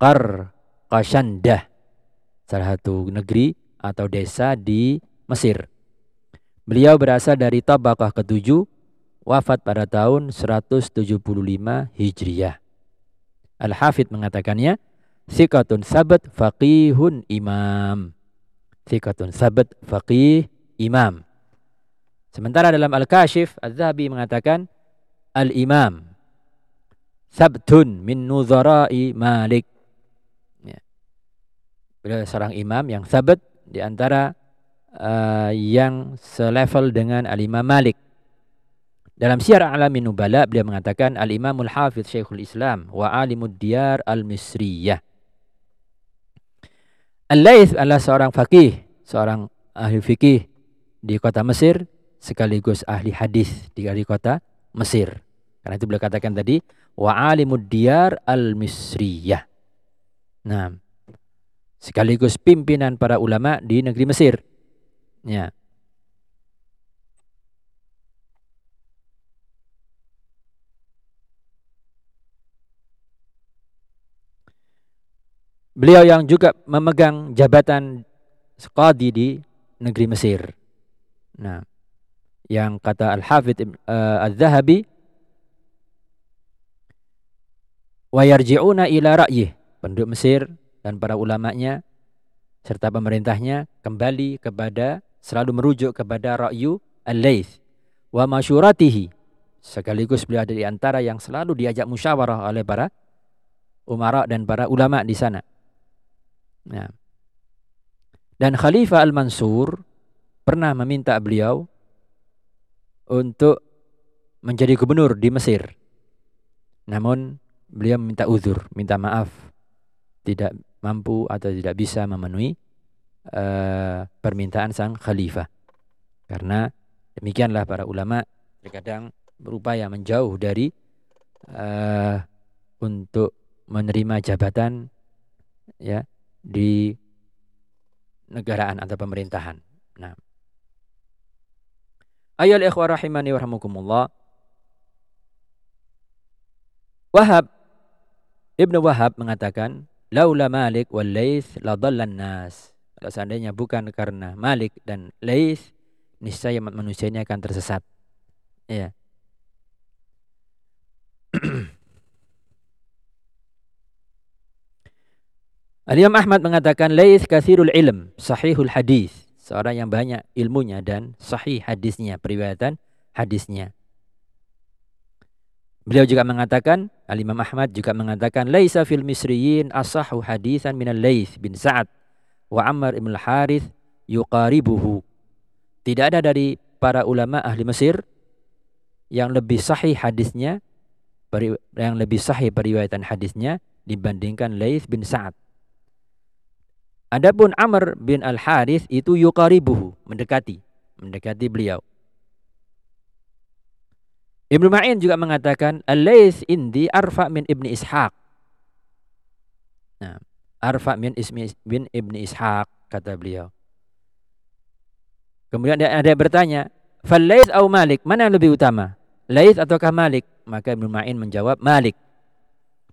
Qarqashandah, salah satu negeri atau desa di Mesir. Beliau berasal dari tabaqah ketujuh, wafat pada tahun 175 Hijriah. Al-Hafidh mengatakannya, Sikatun sabat faqihun imam. Sikatun sabat faqih imam. Sementara dalam Al-Kashif, Az-Zahabi mengatakan, Al-imam. Sabtun min nuzara'i malik. Ya. Beliau seorang imam yang sabat di antara uh, yang selevel dengan Al-Imam Malik. Dalam Syiar A'lamin Nubala beliau mengatakan Al-Imamul Hafiz Syekhul Islam wa alimud diyar al-Misriyah. Al-Laits adalah seorang fakih, seorang ahli fikih di kota Mesir sekaligus ahli hadis di kota Mesir. Karena itu beliau katakan tadi wa alimud diyar al-Misriyah. Nah, sekaligus pimpinan para ulama di negeri Mesir. Ya. Beliau yang juga memegang jabatan qadi di negeri Mesir. Nah, yang kata Al-Hafidh uh, Al-Zahabi wa yarji'una ila ra'yih. Penduduk Mesir dan para ulamanya serta pemerintahnya kembali kepada selalu merujuk kepada ra'yu al-Laits wa masyuratihi. Sekaligus beliau ada di antara yang selalu diajak musyawarah oleh para umara dan para ulama di sana. Ya. Dan Khalifah Al-Mansur pernah meminta beliau untuk menjadi gubernur di Mesir. Namun beliau meminta uzur, minta maaf tidak mampu atau tidak bisa memenuhi uh, permintaan sang khalifah. Karena demikianlah para ulama terkadang berupaya menjauh dari uh, untuk menerima jabatan ya di negaraan atau pemerintahan. Nah. Ayol ikhwah rahimani warahmukumullah. Wahab Ibnu Wahab mengatakan, "Laula Malik wal Laits la nas." Kalau seandainya bukan karena Malik dan Laits, niscaya manusia ini akan tersesat. Ya. Al-Imam Ahmad mengatakan Lais kathirul ilm, sahihul hadis. Seorang yang banyak ilmunya dan sahih hadisnya, periwayatan hadisnya. Beliau juga mengatakan, Al-Imam Ahmad juga mengatakan laisa fil misriyin asahu hadisan minal Lais bin Sa'ad wa Ammar ibn al-Harith yuqaribuhu. Tidak ada dari para ulama ahli Mesir yang lebih sahih hadisnya yang lebih sahih periwayatan hadisnya dibandingkan Lais bin Sa'ad. Adapun Amr bin Al-Harith itu yuqaribuhu, mendekati, mendekati beliau. Ibnu Ma'in juga mengatakan Al-Laits indi arfa min Ibni Ishaq. Nah, arfa min ismi bin Ibni Ishaq kata beliau. Kemudian ada, ada yang bertanya, "Fal Laits atau Malik, mana yang lebih utama? Laits ataukah Malik?" Maka Ibnu Ma'in menjawab Malik.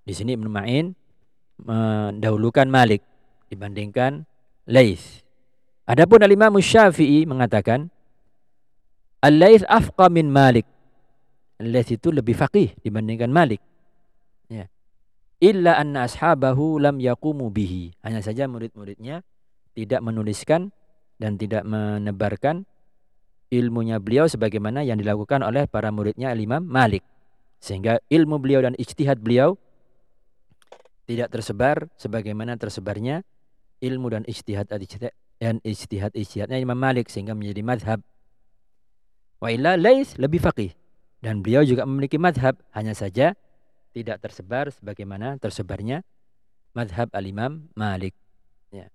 Di sini Ibnu Ma'in mendahulukan Malik dibandingkan Laith. Adapun Al-Imam Syafi'i mengatakan Al-Laith afqa min Malik. Al-Laith itu lebih faqih dibandingkan Malik. Ya. Illa anna ashabahu lam yaqumu bihi. Hanya saja murid-muridnya tidak menuliskan dan tidak menebarkan ilmunya beliau sebagaimana yang dilakukan oleh para muridnya Al-Imam Malik. Sehingga ilmu beliau dan ijtihad beliau tidak tersebar sebagaimana tersebarnya ilmu dan ijtihad dan ijtihad ijtihadnya Imam Malik sehingga menjadi madhab. Wa illa Lais lebih faqih dan beliau juga memiliki madhab hanya saja tidak tersebar sebagaimana tersebarnya madhab al-Imam Malik. Ya.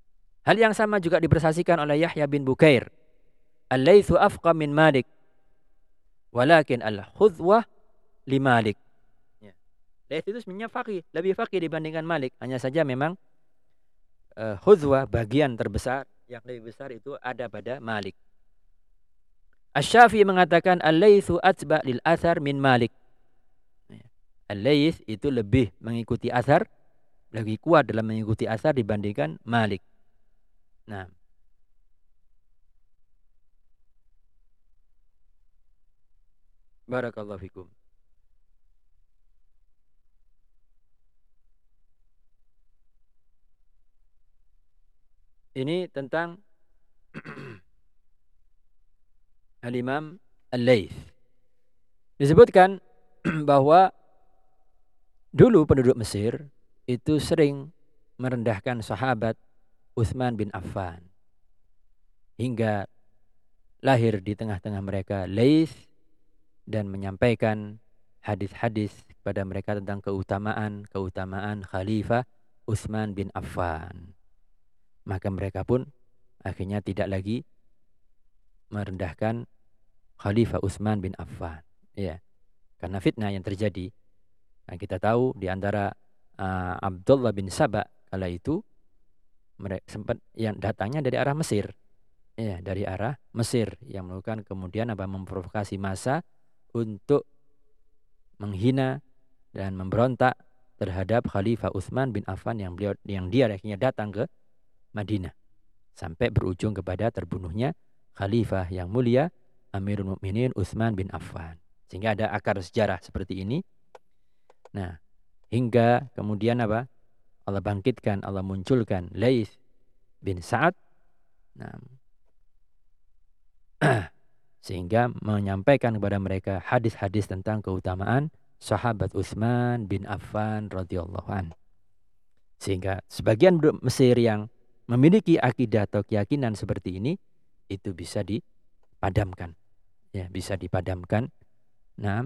Hal yang sama juga dipersaksikan oleh Yahya bin Bukair. Al-Laithu afqa min Malik. Walakin al-khudwah li Malik. Ya. Laith itu sebenarnya faqih, lebih faqih dibandingkan Malik. Hanya saja memang uh, khudwah bagian terbesar yang lebih besar itu ada pada Malik. Asy-Syafi'i mengatakan al-laitsu atba lil athar min Malik. Al-laits itu lebih mengikuti asar, lebih kuat dalam mengikuti asar dibandingkan Malik. Nah. Barakallahu fikum. Ini tentang Al-Imam Al-Layth. Disebutkan bahwa dulu penduduk Mesir itu sering merendahkan sahabat Uthman bin Affan. Hingga lahir di tengah-tengah mereka Layth dan menyampaikan hadis-hadis kepada mereka tentang keutamaan-keutamaan Khalifah Uthman bin Affan maka mereka pun akhirnya tidak lagi merendahkan Khalifah Utsman bin Affan. Ya. Karena fitnah yang terjadi. Nah, kita tahu di antara uh, Abdullah bin Sabah kala itu mereka sempat yang datangnya dari arah Mesir. Ya, dari arah Mesir yang melakukan kemudian apa memprovokasi massa untuk menghina dan memberontak terhadap Khalifah Utsman bin Affan yang beliau yang dia akhirnya datang ke Madinah sampai berujung kepada terbunuhnya khalifah yang mulia Amirul Mukminin Utsman bin Affan. Sehingga ada akar sejarah seperti ini. Nah, hingga kemudian apa? Allah bangkitkan, Allah munculkan Laith bin Sa'ad. Nah, sehingga menyampaikan kepada mereka hadis-hadis tentang keutamaan sahabat Utsman bin Affan radhiyallahu an. Sehingga sebagian Mesir yang memiliki akidah atau keyakinan seperti ini itu bisa dipadamkan. Ya bisa dipadamkan nah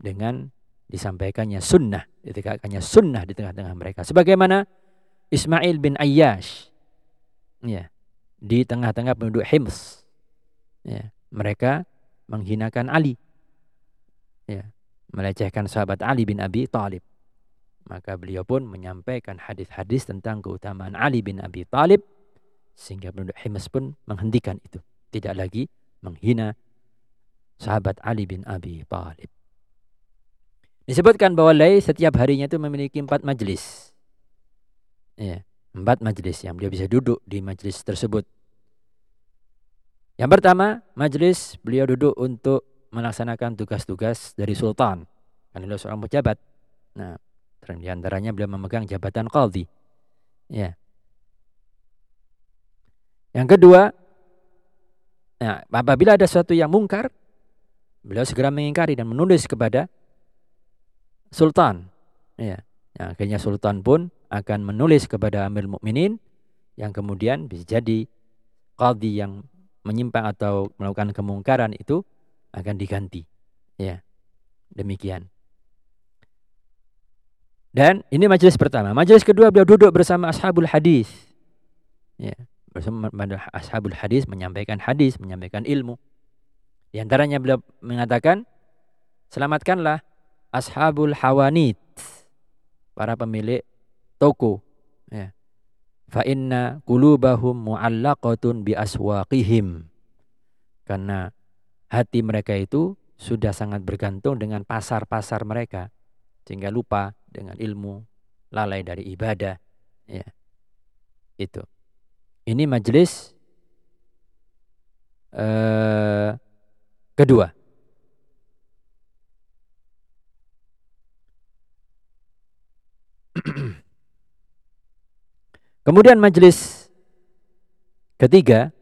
dengan disampaikannya sunnah ditegakkannya sunnah di tengah-tengah mereka. Sebagaimana Ismail bin Ayyash ya di tengah-tengah penduduk Hims ya mereka menghinakan Ali ya melecehkan sahabat Ali bin Abi Thalib maka beliau pun menyampaikan hadis-hadis tentang keutamaan Ali bin Abi Thalib sehingga penduduk Himas pun menghentikan itu. Tidak lagi menghina sahabat Ali bin Abi Thalib. Disebutkan bahwa Lay setiap harinya itu memiliki empat majelis. Ya, empat majelis yang beliau bisa duduk di majelis tersebut. Yang pertama, majelis beliau duduk untuk melaksanakan tugas-tugas dari sultan. Karena beliau seorang pejabat. Nah, di antaranya beliau memegang jabatan qadhi. Ya. Yang kedua, nah, apabila ada sesuatu yang mungkar, beliau segera mengingkari dan menulis kepada sultan. Ya. Akhirnya sultan pun akan menulis kepada Amir Mukminin yang kemudian bisa jadi qadhi yang menyimpang atau melakukan kemungkaran itu akan diganti. Ya. Demikian. Dan ini majelis pertama. Majelis kedua beliau duduk bersama ashabul hadis. Ya, bersama ashabul hadis menyampaikan hadis, menyampaikan ilmu. Di antaranya beliau mengatakan, selamatkanlah ashabul hawanit, para pemilik toko. Ya. Fa inna qulubahum mu'allaqatun bi aswaqihim. Karena hati mereka itu sudah sangat bergantung dengan pasar-pasar mereka sehingga lupa dengan ilmu, lalai dari ibadah, ya. Itu. Ini majelis uh, kedua. Kemudian majelis ketiga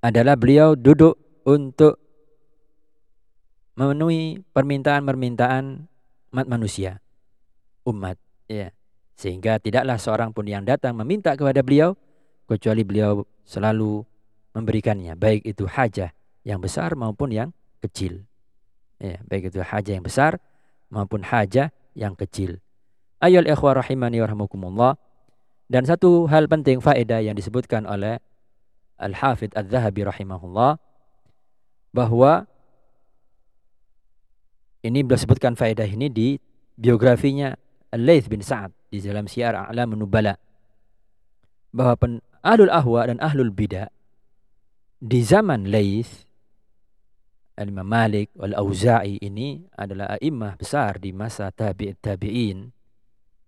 adalah beliau duduk untuk memenuhi permintaan-permintaan umat manusia, umat, ya. Sehingga tidaklah seorang pun yang datang meminta kepada beliau kecuali beliau selalu memberikannya, baik itu hajah yang besar maupun yang kecil. Ya, baik itu hajah yang besar maupun hajah yang kecil. Ayol ikhwah rahimani. Dan satu hal penting faedah yang disebutkan oleh Al-Hafidh Al-Zahabi rahimahullah bahwa ini beliau sebutkan faedah ini di biografinya Al-Laith bin Sa'ad di dalam Syiar A'lam Nubala. Bahwa pen, ahlul ahwa dan ahlul bidah di zaman Laith Al-Imam Malik Al-Auza'i ini adalah a'immah besar di masa tabi'in tabi'in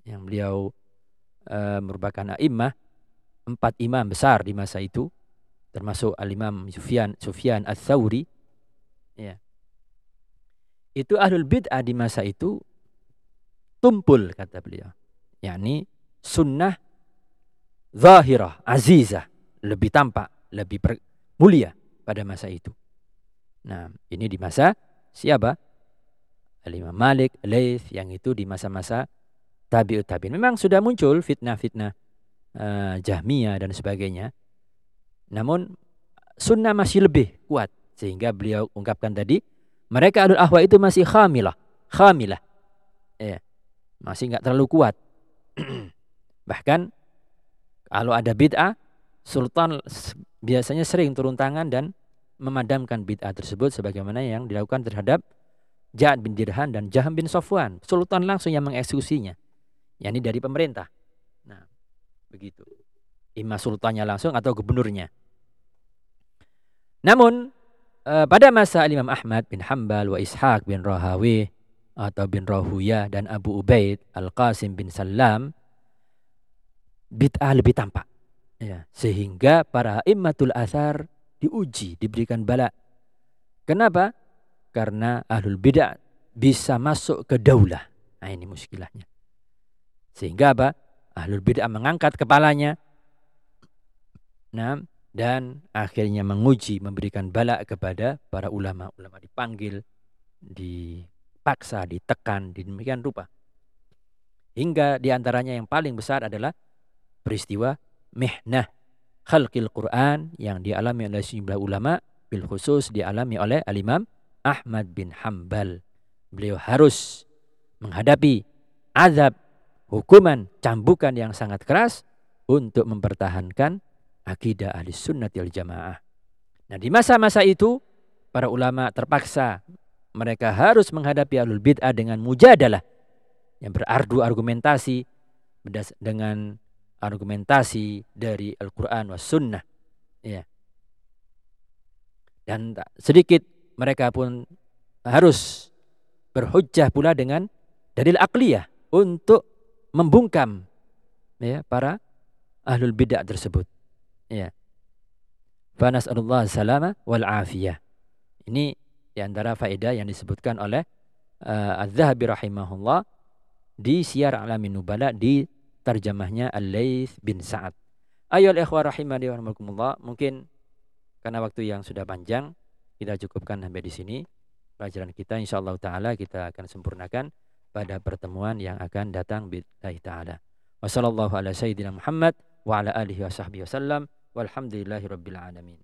yang beliau uh, merupakan a'immah empat imam besar di masa itu termasuk al-imam Sufyan Sufyan Ats-Tsauri ya itu ahlul bid'ah di masa itu tumpul kata beliau. Yakni sunnah zahirah azizah. Lebih tampak lebih mulia pada masa itu. Nah ini di masa siapa? Al-Imam Malik, Laith yang itu di masa-masa tabi'ut tabi'in. Memang sudah muncul fitnah-fitnah uh, Jahmiyah dan sebagainya. Namun sunnah masih lebih kuat. Sehingga beliau ungkapkan tadi mereka adul ahwa itu masih khamilah, khamilah. Ya, masih nggak terlalu kuat. Bahkan kalau ada bid'ah, sultan biasanya sering turun tangan dan memadamkan bid'ah tersebut sebagaimana yang dilakukan terhadap Ja'ad bin Dirhan dan Jaham bin Sofwan. Sultan langsung yang mengeksekusinya yakni dari pemerintah. Nah, begitu. Imam sultannya langsung atau gubernurnya. Namun eh, pada masa Imam Ahmad bin Hambal wa Ishaq bin Rahawi atau bin Rahuya dan Abu Ubaid Al-Qasim bin Salam bid'ah lebih tampak. Ya, sehingga para immatul asar diuji, diberikan bala. Kenapa? Karena ahlul bid'ah bisa masuk ke daulah. Nah ini muskilahnya. Sehingga apa? Ahlul bid'ah mengangkat kepalanya. Nah, dan akhirnya menguji, memberikan balak kepada para ulama. Ulama dipanggil, dipaksa, ditekan, di demikian rupa. Hingga di antaranya yang paling besar adalah peristiwa mihnah khalqil Quran yang dialami oleh sejumlah ulama, bil khusus dialami oleh al-imam Ahmad bin Hambal. Beliau harus menghadapi azab hukuman cambukan yang sangat keras untuk mempertahankan akidah ahli sunnah wal jamaah. Nah di masa-masa itu para ulama terpaksa mereka harus menghadapi alul bid'ah dengan mujadalah yang berardu argumentasi dengan argumentasi dari Al-Quran was sunnah. Ya. Dan sedikit mereka pun harus berhujjah pula dengan dalil akliyah untuk membungkam ya para ahlul bidah tersebut. Ya. Fa nas'alullah salama wal afiyah. Ini di antara faedah yang disebutkan oleh uh, Az-Zahabi rahimahullah di Syiar Alamin Nubala di terjemahnya Al-Laits bin Sa'ad. Ayol ikhwah rahimani wa mungkin karena waktu yang sudah panjang kita cukupkan sampai di sini pelajaran kita insyaallah taala kita akan sempurnakan pada pertemuan yang akan datang billahi taala. Wassallallahu ala sayyidina Muhammad wa ala alihi wa sahbihi wasallam walhamdulillahi rabbil alamin.